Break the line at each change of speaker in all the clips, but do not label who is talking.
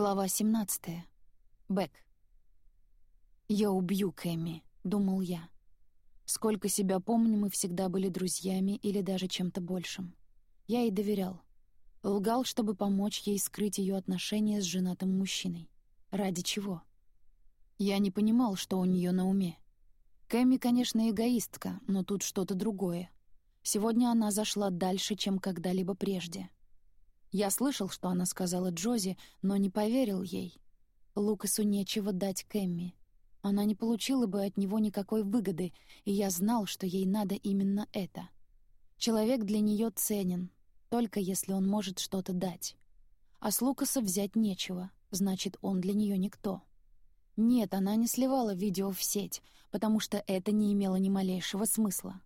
Глава 17. Бэк. «Я убью Кэмми», — думал я. Сколько себя помню, мы всегда были друзьями или даже чем-то большим. Я ей доверял. Лгал, чтобы помочь ей скрыть ее отношения с женатым мужчиной. Ради чего? Я не понимал, что у нее на уме. Кэмми, конечно, эгоистка, но тут что-то другое. Сегодня она зашла дальше, чем когда-либо прежде — я слышал, что она сказала Джози, но не поверил ей. Лукасу нечего дать Кэмми. Она не получила бы от него никакой выгоды, и я знал, что ей надо именно это. Человек для нее ценен, только если он может что-то дать. А с Лукаса взять нечего, значит, он для нее никто. Нет, она не сливала видео в сеть, потому что это не имело ни малейшего смысла.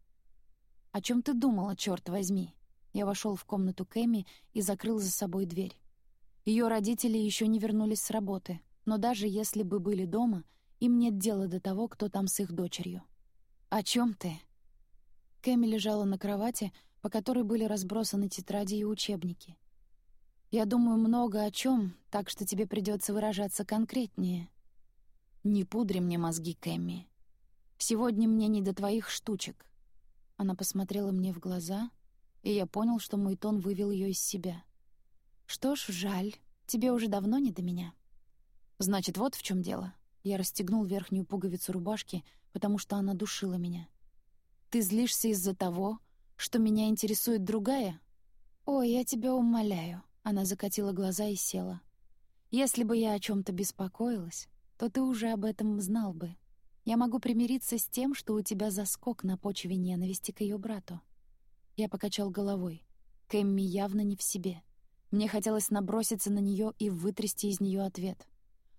«О чем ты думала, черт возьми?» Я вошел в комнату Кэми и закрыл за собой дверь. Ее родители еще не вернулись с работы, но даже если бы были дома, им нет дела до того, кто там с их дочерью. «О чем ты?» Кэми лежала на кровати, по которой были разбросаны тетради и учебники. «Я думаю много о чем, так что тебе придется выражаться конкретнее». «Не пудри мне мозги, Кэмми. Сегодня мне не до твоих штучек». Она посмотрела мне в глаза — и я понял, что мой тон вывел ее из себя. «Что ж, жаль, тебе уже давно не до меня». «Значит, вот в чем дело». Я расстегнул верхнюю пуговицу рубашки, потому что она душила меня. «Ты злишься из-за того, что меня интересует другая?» «Ой, я тебя умоляю», — она закатила глаза и села. «Если бы я о чем то беспокоилась, то ты уже об этом знал бы. Я могу примириться с тем, что у тебя заскок на почве ненависти к ее брату. Я покачал головой. Кэмми явно не в себе. Мне хотелось наброситься на нее и вытрясти из нее ответ.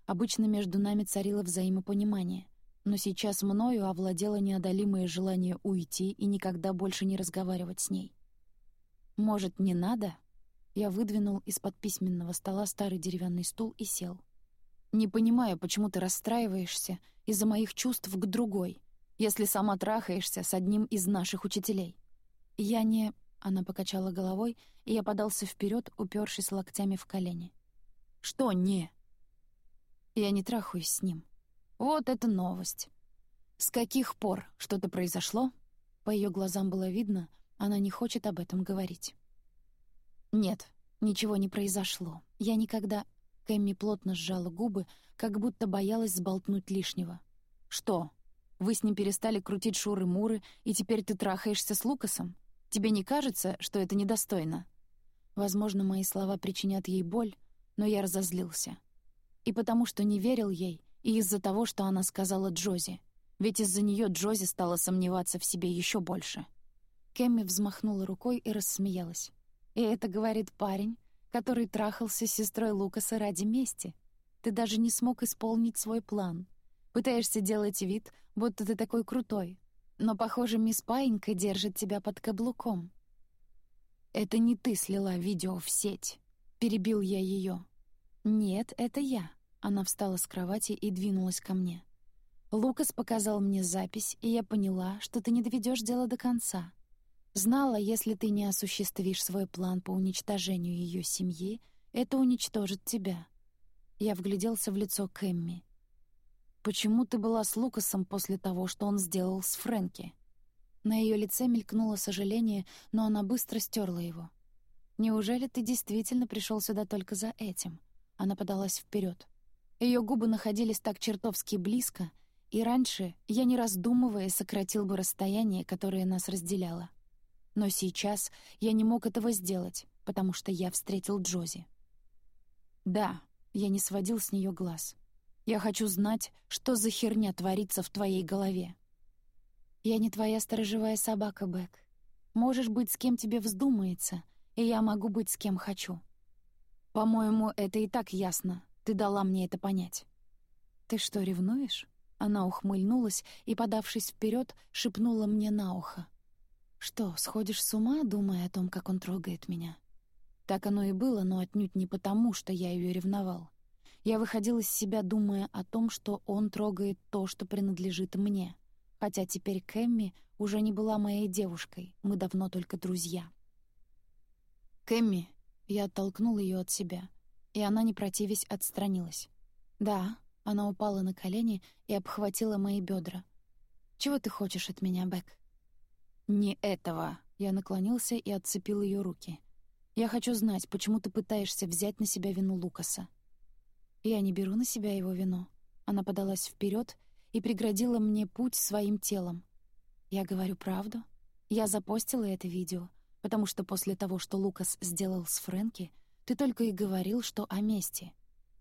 Обычно между нами царило взаимопонимание, но сейчас мною овладело неодолимое желание уйти и никогда больше не разговаривать с ней. «Может, не надо?» Я выдвинул из-под письменного стола старый деревянный стул и сел. «Не понимаю, почему ты расстраиваешься из-за моих чувств к другой, если сама трахаешься с одним из наших учителей. «Я не...» — она покачала головой, и я подался вперед, упершись локтями в колени. «Что «не»?» «Я не трахаюсь с ним. Вот это новость!» «С каких пор что-то произошло?» По ее глазам было видно, она не хочет об этом говорить. «Нет, ничего не произошло. Я никогда...» Кэмми плотно сжала губы, как будто боялась сболтнуть лишнего. «Что? Вы с ним перестали крутить шуры-муры, и теперь ты трахаешься с Лукасом? Тебе не кажется, что это недостойно?» Возможно, мои слова причинят ей боль, но я разозлился. И потому что не верил ей, и из-за того, что она сказала Джози. Ведь из-за нее Джози стала сомневаться в себе еще больше. Кэмми взмахнула рукой и рассмеялась. «И это говорит парень, который трахался с сестрой Лукаса ради мести. Ты даже не смог исполнить свой план. Пытаешься делать вид, будто ты такой крутой, но, похоже, мисс Паинька держит тебя под каблуком. «Это не ты слила видео в сеть», — перебил я ее. «Нет, это я». Она встала с кровати и двинулась ко мне. «Лукас показал мне запись, и я поняла, что ты не доведешь дело до конца. Знала, если ты не осуществишь свой план по уничтожению ее семьи, это уничтожит тебя». Я вгляделся в лицо Кэмми. «Почему ты была с Лукасом после того, что он сделал с Фрэнки?» На ее лице мелькнуло сожаление, но она быстро стерла его. «Неужели ты действительно пришел сюда только за этим?» Она подалась вперед. Ее губы находились так чертовски близко, и раньше я, не раздумывая, сократил бы расстояние, которое нас разделяло. Но сейчас я не мог этого сделать, потому что я встретил Джози. Да, я не сводил с нее глаз. Я хочу знать, что за херня творится в твоей голове. Я не твоя сторожевая собака, Бэк. Можешь быть с кем тебе вздумается, и я могу быть с кем хочу. По-моему, это и так ясно. Ты дала мне это понять. Ты что, ревнуешь? Она ухмыльнулась и, подавшись вперед, шепнула мне на ухо. «Что, сходишь с ума, думая о том, как он трогает меня?» Так оно и было, но отнюдь не потому, что я ее ревновал. Я выходил из себя, думая о том, что он трогает то, что принадлежит мне. Хотя теперь Кэмми уже не была моей девушкой, мы давно только друзья. «Кэмми», — я оттолкнул ее от себя. и она, не противясь, отстранилась. «Да», — она упала на колени и обхватила мои бедра. «Чего ты хочешь от меня, Бэк?» «Не этого», — я наклонился и отцепил ее руки. «Я хочу знать, почему ты пытаешься взять на себя вину Лукаса». «Я не беру на себя его вину». Она подалась вперед и преградила мне путь своим телом. «Я говорю правду. Я запостила это видео, потому что после того, что Лукас сделал с Фрэнки, ты только и говорил, что о мести.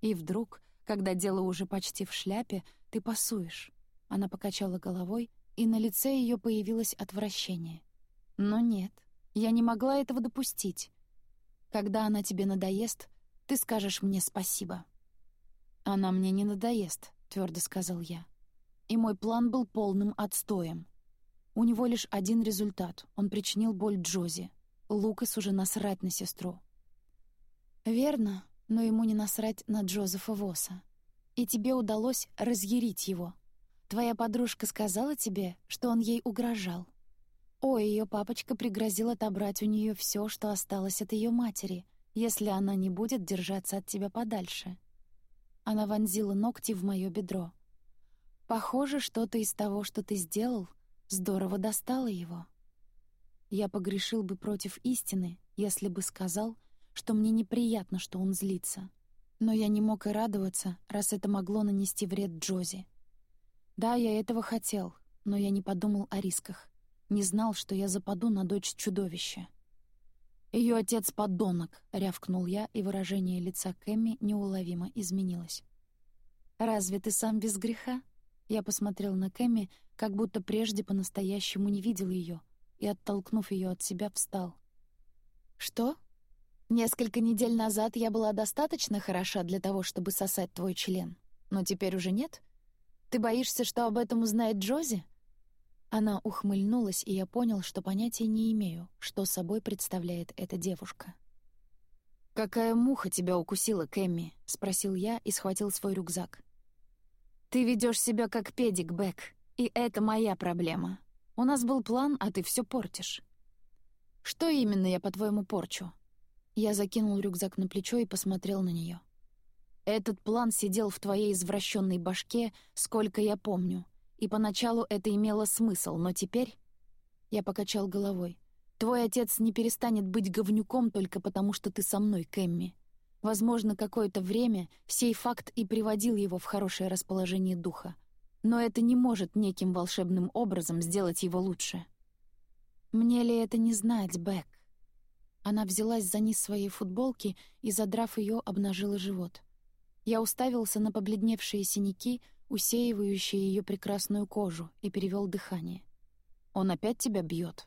И вдруг, когда дело уже почти в шляпе, ты пасуешь. Она покачала головой, и на лице ее появилось отвращение. Но нет, я не могла этого допустить. Когда она тебе надоест, ты скажешь мне спасибо. Она мне не надоест, твердо сказал я. И мой план был полным отстоем. У него лишь один результат — он причинил боль Джози. Лукас уже насрать на сестру. Верно, но ему не насрать на Джозефа Восса. И тебе удалось разъярить его. Твоя подружка сказала тебе, что он ей угрожал. О, ее папочка пригрозил отобрать у нее все, что осталось от ее матери, если она не будет держаться от тебя подальше. Она вонзила ногти в мое бедро. Похоже, что-то из того, что ты сделал, здорово достало его. Я погрешил бы против истины, если бы сказал, что мне неприятно, что он злится. Но я не мог и радоваться, раз это могло нанести вред Джози. Да, я этого хотел, но я не подумал о рисках. Не знал, что я западу на дочь чудовища. Ее отец — подонок», — рявкнул я, и выражение лица Кэмми неуловимо изменилось. «Разве ты сам без греха?» Я посмотрел на Кэмми, как будто прежде по-настоящему не видел ее, и, оттолкнув ее от себя, встал. «Что? Несколько недель назад я была достаточно хороша для того, чтобы сосать твой член, но теперь уже нет? Ты боишься, что об этом узнает Джози?» Она ухмыльнулась, и я понял, что понятия не имею, что собой представляет эта девушка. «Какая муха тебя укусила, Кэмми?» — спросил я и схватил свой рюкзак. «Ты ведешь себя как педик, Бэк, и это моя проблема. У нас был план, а ты все портишь». «Что именно я, по-твоему, порчу?» Я закинул рюкзак на плечо и посмотрел на нее. «Этот план сидел в твоей извращенной башке, сколько я помню, и поначалу это имело смысл, но теперь...» Я покачал головой. «Твой отец не перестанет быть говнюком только потому, что ты со мной, Кэмми. Возможно, какое-то время сей факт и приводил его в хорошее расположение духа. Но это не может неким волшебным образом сделать его лучше. «Мне ли это не знать, Бэк?» Она взялась за низ своей футболки и, задрав ее, обнажила живот. Я уставился на побледневшие синяки, усеивающие ее прекрасную кожу, и перевел дыхание. «Он опять тебя бьет?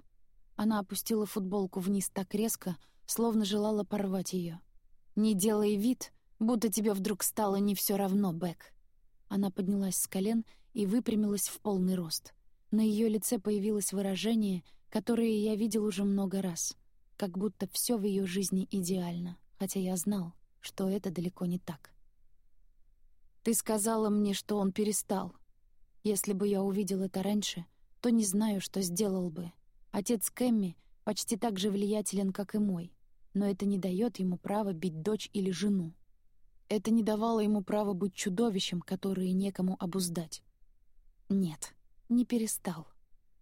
Она опустила футболку вниз так резко, словно желала порвать ее. «Не делай вид, будто тебе вдруг стало не все равно, Бэк». Она поднялась с колен и выпрямилась в полный рост. На ее лице появилось выражение, которое я видел уже много раз, как будто все в ее жизни идеально, хотя я знал, что это далеко не так. «Ты сказала мне, что он перестал. Если бы я увидел это раньше, то не знаю, что сделал бы. Отец Кэмми почти так же влиятелен, как и мой но это не дает ему права бить дочь или жену. Это не давало ему права быть чудовищем, которое некому обуздать. Нет, не перестал.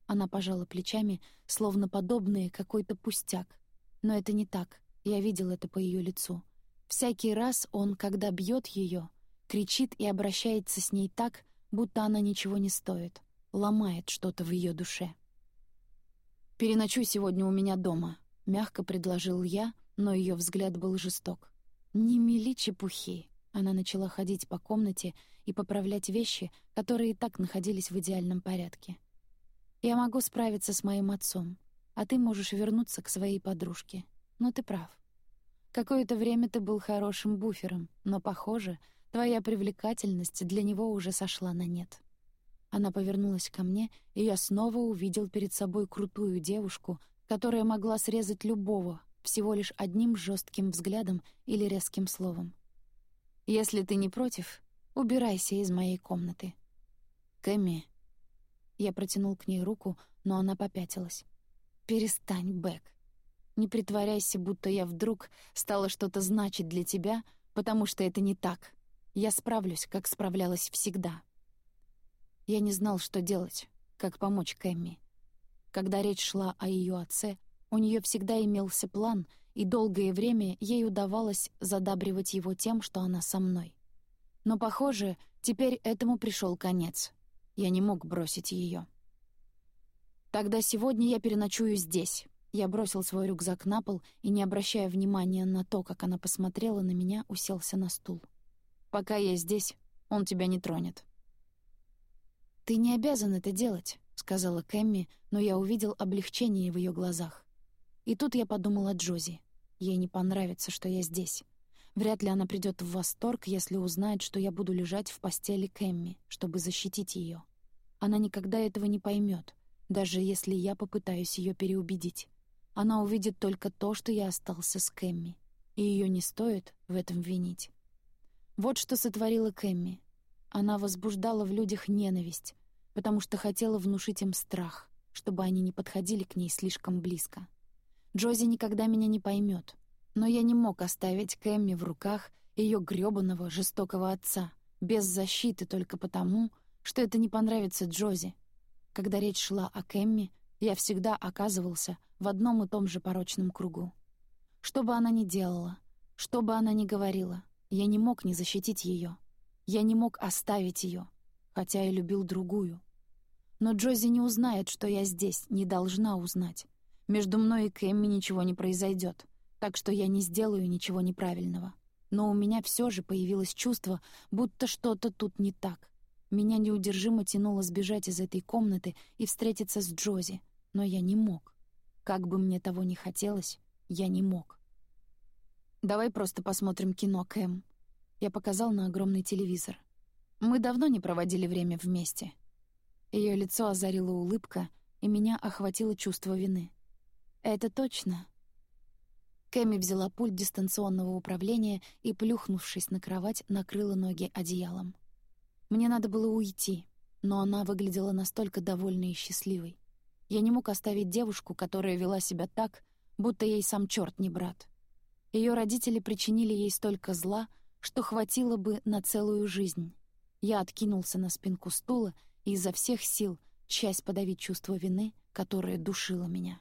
Она пожала плечами, словно подобные какой-то пустяк. Но это не так, я видел это по ее лицу. Всякий раз он, когда бьет ее, кричит и обращается с ней так, будто она ничего не стоит, ломает что-то в ее душе. «Переночуй сегодня у меня дома», — мягко предложил я, но ее взгляд был жесток. «Не мели чепухи!» Она начала ходить по комнате и поправлять вещи, которые и так находились в идеальном порядке. «Я могу справиться с моим отцом, а ты можешь вернуться к своей подружке. Но ты прав. Какое-то время ты был хорошим буфером, но, похоже, твоя привлекательность для него уже сошла на нет». Она повернулась ко мне, и я снова увидел перед собой крутую девушку, которая могла срезать любого, всего лишь одним жестким взглядом или резким словом. «Если ты не против, убирайся из моей комнаты». «Кэмми». Я протянул к ней руку, но она попятилась. «Перестань, Бэк. Не притворяйся, будто я вдруг стала что-то значить для тебя, Потому что это не так. Я справлюсь, как справлялась всегда. Я не знал, что делать, как помочь Кэмми. Когда речь шла о ее отце, у нее всегда имелся план, и долгое время ей удавалось задабривать его тем, что она со мной. Но, похоже, теперь этому пришел конец. Я не мог бросить ее. «Тогда сегодня я переночую здесь». Я бросил свой рюкзак на пол и, не обращая внимания на то, как она посмотрела на меня, уселся на стул. «Пока я здесь, он тебя не тронет». «Ты не обязан это делать», — сказала Кэмми, но я увидел облегчение в ее глазах. И тут я подумал о Джози. Ей не понравится, что я здесь. Вряд ли она придет в восторг, если узнает, что я буду лежать в постели Кэмми, чтобы защитить ее. Она никогда этого не поймет, даже если я попытаюсь ее переубедить. Она увидит только то, что я остался с Кэмми, и ее не стоит в этом винить. Вот что сотворила Кэмми. Она возбуждала в людях ненависть, потому что хотела внушить им страх, чтобы они не подходили к ней слишком близко. Джози никогда меня не поймет, но я не мог оставить Кэмми в руках ее грёбаного жестокого отца, без защиты только потому, что это не понравится Джози. Когда речь шла о Кэмми, я всегда оказывался в одном и том же порочном кругу. Что бы она ни делала, что бы она ни говорила, я не мог не защитить ее. Я не мог оставить ее, хотя и любил другую. Но Джози не узнает, что я здесь, не должна узнать. Между мной и Кэмми ничего не произойдет, так что я не сделаю ничего неправильного. Но у меня все же появилось чувство, будто что-то тут не так. Меня неудержимо тянуло сбежать из этой комнаты и встретиться с Джози, но я не мог. Как бы мне того не хотелось, я не мог. «Давай просто посмотрим кино, Кэм». Я показал на огромный телевизор. Мы давно не проводили время вместе. Ее лицо озарила улыбка, и меня охватило чувство вины. «Это точно». Кэми взяла пульт дистанционного управления и, плюхнувшись на кровать, накрыла ноги одеялом. Мне надо было уйти, но она выглядела настолько довольной и счастливой. Я не мог оставить девушку, которая вела себя так, будто ей сам черт не брат. Ее родители причинили ей столько зла, что хватило бы на целую жизнь. Я откинулся на спинку стула и изо всех сил, часть подавить чувство вины, которое душило меня.